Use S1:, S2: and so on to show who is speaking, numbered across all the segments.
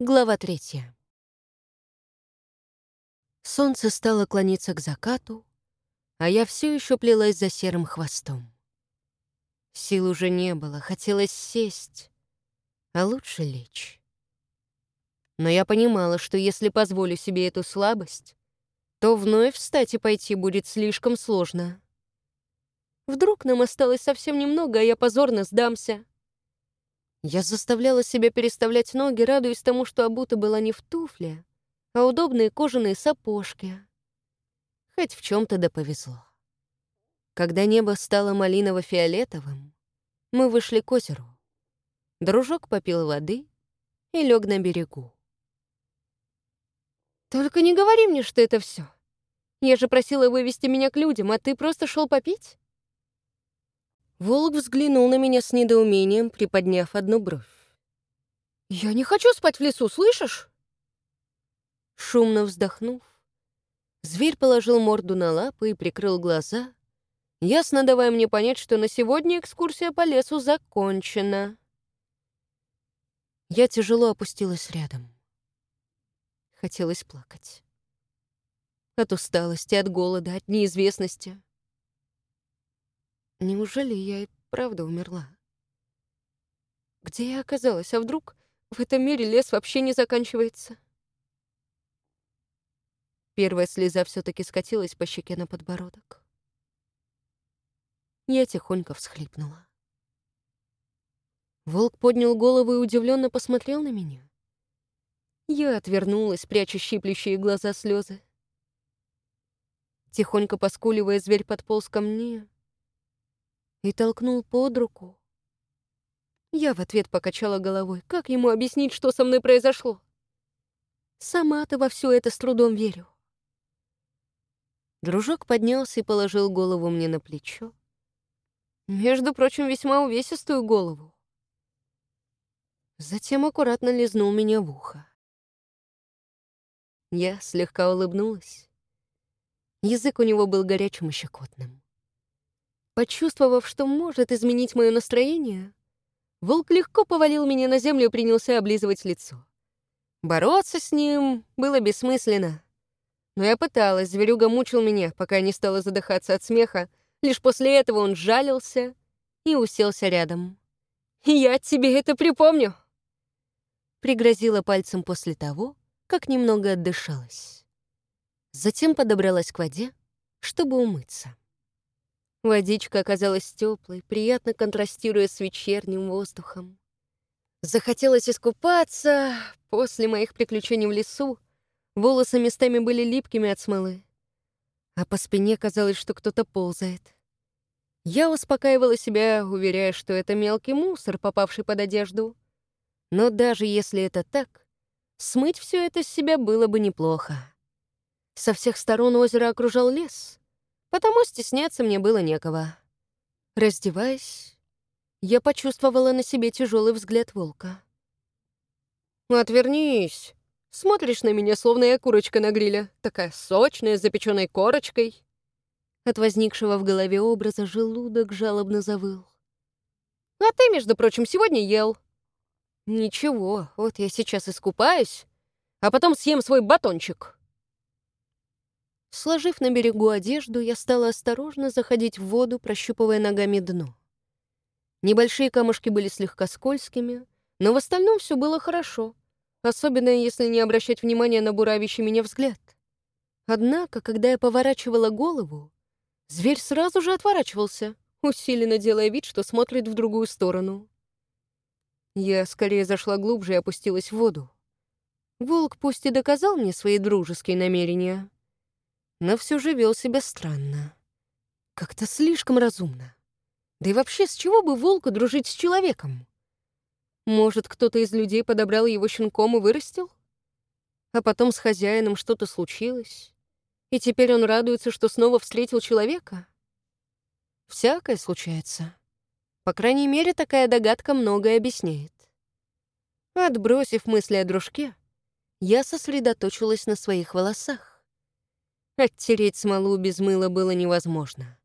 S1: Глава третья. Солнце стало клониться к закату, а я все еще плелась за серым хвостом. Сил уже не было, хотелось сесть, а лучше лечь. Но я понимала, что если позволю себе эту слабость, то вновь встать и пойти будет слишком сложно. Вдруг нам осталось совсем немного, а я позорно сдамся. Я заставляла себя переставлять ноги, радуясь тому, что обута была не в туфле, а удобные кожаные сапожки. Хоть в чем то да повезло. Когда небо стало малиново-фиолетовым, мы вышли к озеру. Дружок попил воды и лег на берегу. «Только не говори мне, что это все. Я же просила вывести меня к людям, а ты просто шел попить?» Волк взглянул на меня с недоумением, приподняв одну бровь. «Я не хочу спать в лесу, слышишь?» Шумно вздохнув, зверь положил морду на лапы и прикрыл глаза, ясно давая мне понять, что на сегодня экскурсия по лесу закончена. Я тяжело опустилась рядом. Хотелось плакать. От усталости, от голода, от неизвестности. Неужели я и правда умерла? Где я оказалась? А вдруг в этом мире лес вообще не заканчивается? Первая слеза все таки скатилась по щеке на подбородок. Я тихонько всхлипнула. Волк поднял голову и удивленно посмотрел на меня. Я отвернулась, пряча щиплющие глаза слезы. Тихонько поскуливая, зверь подполз ко мне и толкнул под руку. Я в ответ покачала головой. Как ему объяснить, что со мной произошло? Сама-то во все это с трудом верю. Дружок поднялся и положил голову мне на плечо. Между прочим, весьма увесистую голову. Затем аккуратно лизнул меня в ухо. Я слегка улыбнулась. Язык у него был горячим и щекотным. Почувствовав, что может изменить мое настроение, волк легко повалил меня на землю и принялся облизывать лицо. Бороться с ним было бессмысленно. Но я пыталась, зверюга мучил меня, пока не стала задыхаться от смеха. Лишь после этого он жалился и уселся рядом. «Я тебе это припомню!» Пригрозила пальцем после того, как немного отдышалась. Затем подобралась к воде, чтобы умыться. Водичка оказалась теплой, приятно контрастируя с вечерним воздухом. Захотелось искупаться. После моих приключений в лесу волосы местами были липкими от смолы, а по спине казалось, что кто-то ползает. Я успокаивала себя, уверяя, что это мелкий мусор, попавший под одежду. Но даже если это так, смыть все это с себя было бы неплохо. Со всех сторон озеро окружал лес — потому стесняться мне было некого. Раздеваясь, я почувствовала на себе тяжелый взгляд волка. «Отвернись!» Смотришь на меня, словно я курочка на гриле, такая сочная, с запеченной корочкой. От возникшего в голове образа желудок жалобно завыл. А ты, между прочим, сегодня ел. Ничего, вот я сейчас искупаюсь, а потом съем свой батончик. Сложив на берегу одежду, я стала осторожно заходить в воду, прощупывая ногами дно. Небольшие камушки были слегка скользкими, но в остальном все было хорошо, особенно если не обращать внимания на буравящий меня взгляд. Однако, когда я поворачивала голову, зверь сразу же отворачивался, усиленно делая вид, что смотрит в другую сторону. Я скорее зашла глубже и опустилась в воду. Волк пусть и доказал мне свои дружеские намерения, но все же вел себя странно. Как-то слишком разумно. Да и вообще, с чего бы волку дружить с человеком? Может, кто-то из людей подобрал его щенком и вырастил? А потом с хозяином что-то случилось, и теперь он радуется, что снова встретил человека? Всякое случается. По крайней мере, такая догадка многое объясняет. Отбросив мысли о дружке, я сосредоточилась на своих волосах. Оттереть смолу без мыла было невозможно.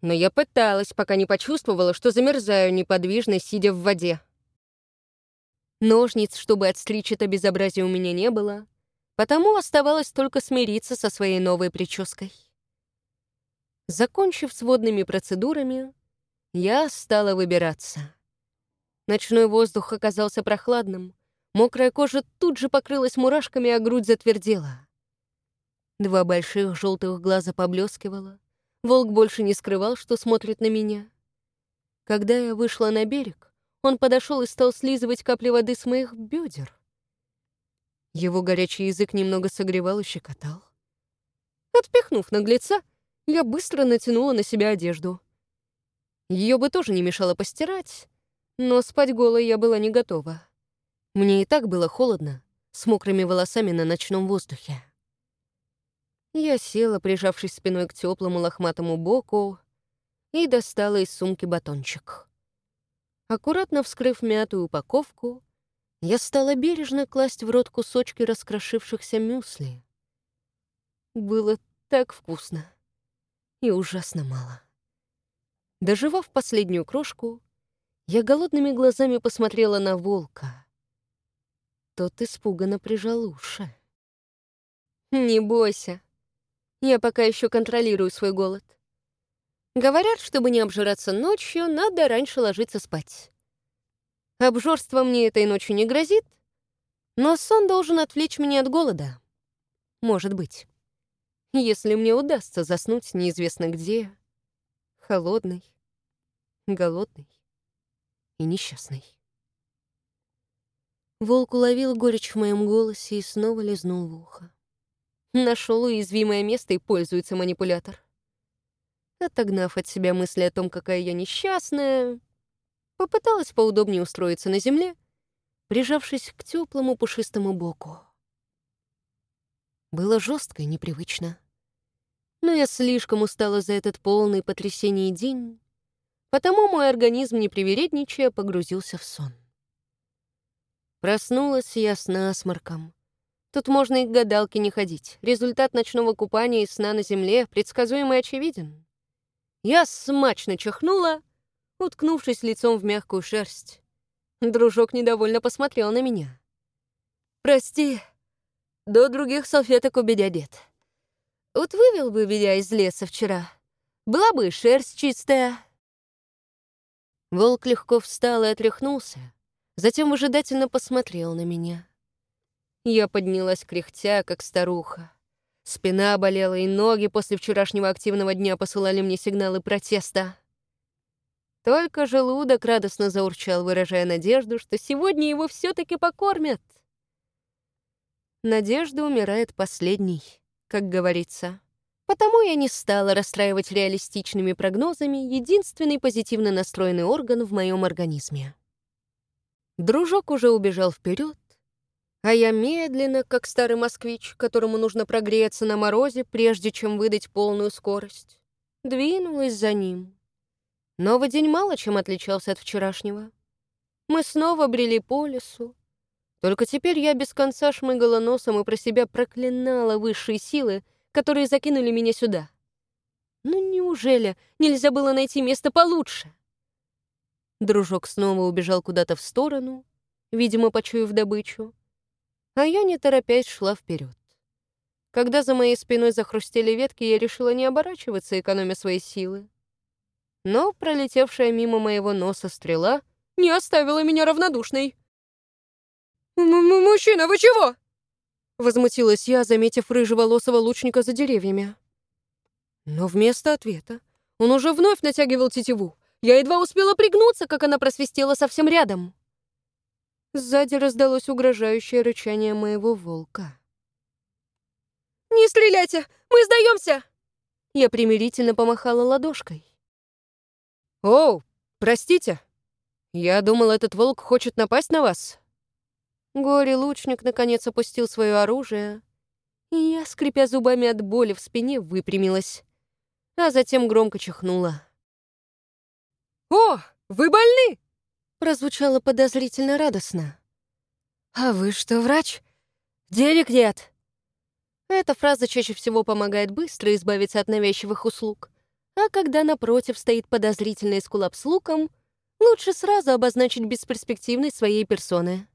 S1: Но я пыталась, пока не почувствовала, что замерзаю неподвижно, сидя в воде. Ножниц, чтобы отстричь это безобразие, у меня не было, потому оставалось только смириться со своей новой прической. Закончив с водными процедурами, я стала выбираться. Ночной воздух оказался прохладным, мокрая кожа тут же покрылась мурашками, а грудь затвердела. Два больших желтых глаза поблескивало. Волк больше не скрывал, что смотрит на меня. Когда я вышла на берег, он подошел и стал слизывать капли воды с моих бедер. Его горячий язык немного согревал и щекотал. Отпихнув наглеца, я быстро натянула на себя одежду. Ее бы тоже не мешало постирать, но спать голой я была не готова. Мне и так было холодно, с мокрыми волосами на ночном воздухе. Я села, прижавшись спиной к теплому лохматому боку, и достала из сумки батончик. Аккуратно вскрыв мятую упаковку, я стала бережно класть в рот кусочки раскрошившихся мюсли. Было так вкусно и ужасно мало. Доживав последнюю крошку, я голодными глазами посмотрела на волка. Тот испуганно прижал уши. «Не бойся», я пока еще контролирую свой голод. Говорят, чтобы не обжираться ночью, надо раньше ложиться спать. Обжорство мне этой ночью не грозит, но сон должен отвлечь меня от голода. Может быть. Если мне удастся заснуть неизвестно где, холодный, голодный и несчастный. Волк уловил горечь в моем голосе и снова лизнул в ухо. Нашел уязвимое место и пользуется манипулятор. Отогнав от себя мысли о том, какая я несчастная, попыталась поудобнее устроиться на земле, прижавшись к теплому пушистому боку. Было жестко и непривычно. Но я слишком устала за этот полный потрясений день, потому мой организм, не привередничая, погрузился в сон. Проснулась я с насморком, Тут можно и к гадалке не ходить. Результат ночного купания и сна на земле предсказуемо и очевиден. Я смачно чихнула, уткнувшись лицом в мягкую шерсть. Дружок недовольно посмотрел на меня. «Прости, до других салфеток у бедя дед. Вот вывел бы меня из леса вчера, была бы шерсть чистая». Волк легко встал и отряхнулся, затем выжидательно посмотрел на меня. Я поднялась кряхтя, как старуха. Спина болела, и ноги после вчерашнего активного дня посылали мне сигналы протеста. Только желудок радостно заурчал, выражая надежду, что сегодня его все таки покормят. Надежда умирает последней, как говорится. Потому я не стала расстраивать реалистичными прогнозами единственный позитивно настроенный орган в моем организме. Дружок уже убежал вперед, а я медленно, как старый москвич, которому нужно прогреться на морозе, прежде чем выдать полную скорость, двинулась за ним. Новый день мало чем отличался от вчерашнего. Мы снова брели по лесу. Только теперь я без конца шмыгала носом и про себя проклинала высшие силы, которые закинули меня сюда. Ну неужели нельзя было найти место получше? Дружок снова убежал куда-то в сторону, видимо, почуяв добычу а я, не торопясь, шла вперед. Когда за моей спиной захрустели ветки, я решила не оборачиваться, экономя свои силы. Но пролетевшая мимо моего носа стрела не оставила меня равнодушной. М «Мужчина, вы чего?» Возмутилась я, заметив рыжеволосого лучника за деревьями. Но вместо ответа он уже вновь натягивал тетиву. Я едва успела пригнуться, как она просвистела совсем рядом. Сзади раздалось угрожающее рычание моего волка. «Не стреляйте! Мы сдаемся!» Я примирительно помахала ладошкой. «Оу, простите! Я думал, этот волк хочет напасть на вас!» Горе-лучник наконец опустил свое оружие, и я, скрипя зубами от боли в спине, выпрямилась, а затем громко чихнула. «О, вы больны!» Прозвучало подозрительно радостно. «А вы что, врач? Денег нет!» Эта фраза чаще всего помогает быстро избавиться от навязчивых услуг. А когда напротив стоит подозрительный скулап с луком, лучше сразу обозначить бесперспективность своей персоны.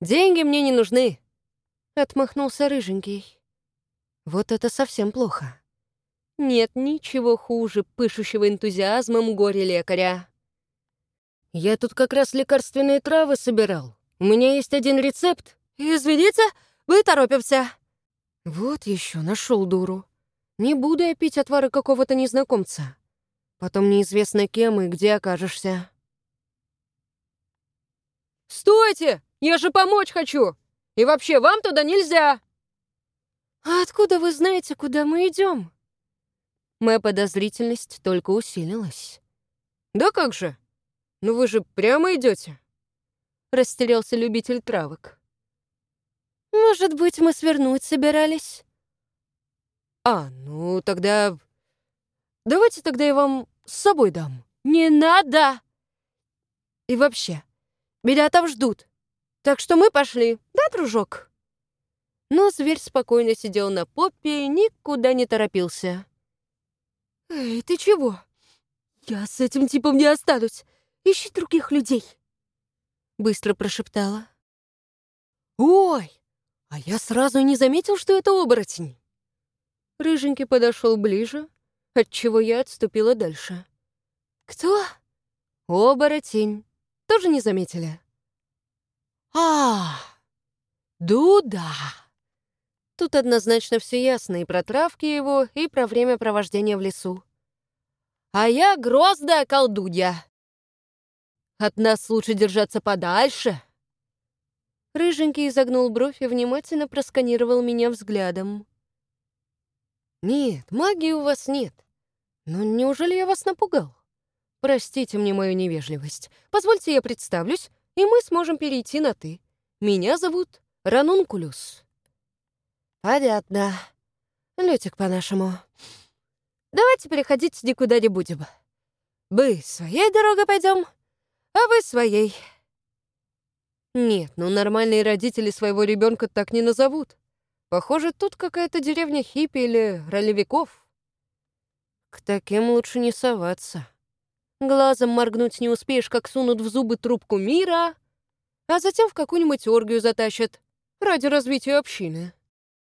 S1: Деньги мне не нужны. Отмахнулся рыженький. Вот это совсем плохо. Нет ничего хуже пышущего энтузиазмом горе-лекаря. Я тут как раз лекарственные травы собирал. У меня есть один рецепт. Извините, мы торопимся. Вот еще нашел дуру. Не буду я пить отвары какого-то незнакомца. Потом неизвестно кем и где окажешься. «Стойте! Я же помочь хочу! И вообще, вам туда нельзя!» «А откуда вы знаете, куда мы идем?» Моя подозрительность только усилилась. «Да как же? Ну вы же прямо идете. Растерялся любитель травок. «Может быть, мы свернуть собирались?» «А, ну тогда... Давайте тогда я вам с собой дам». «Не надо!» «И вообще, меня там ждут. Так что мы пошли, да, дружок?» Но зверь спокойно сидел на попе и никуда не торопился. «Эй, ты чего? Я с этим типом не останусь. Ищи других людей!» Быстро прошептала. «Ой, а я сразу не заметил, что это оборотень!» Рыженький подошел ближе, отчего я отступила дальше. «Кто?» «Оборотень. Тоже не заметили?» «А, Дуда!» Тут однозначно все ясно и про травки его, и про время провождения в лесу. «А я грозная колдунья!» От нас лучше держаться подальше. Рыженький изогнул бровь и внимательно просканировал меня взглядом. «Нет, магии у вас нет. Но неужели я вас напугал? Простите мне мою невежливость. Позвольте я представлюсь, и мы сможем перейти на «ты». Меня зовут Ранункулюс». «Понятно. Лютик по-нашему. Давайте переходить никуда не будем. Мы своей дорогой пойдем, а вы своей. Нет, ну нормальные родители своего ребенка так не назовут. Похоже, тут какая-то деревня хиппи или ролевиков. К таким лучше не соваться. Глазом моргнуть не успеешь, как сунут в зубы трубку мира, а затем в какую-нибудь оргию затащат ради развития общины.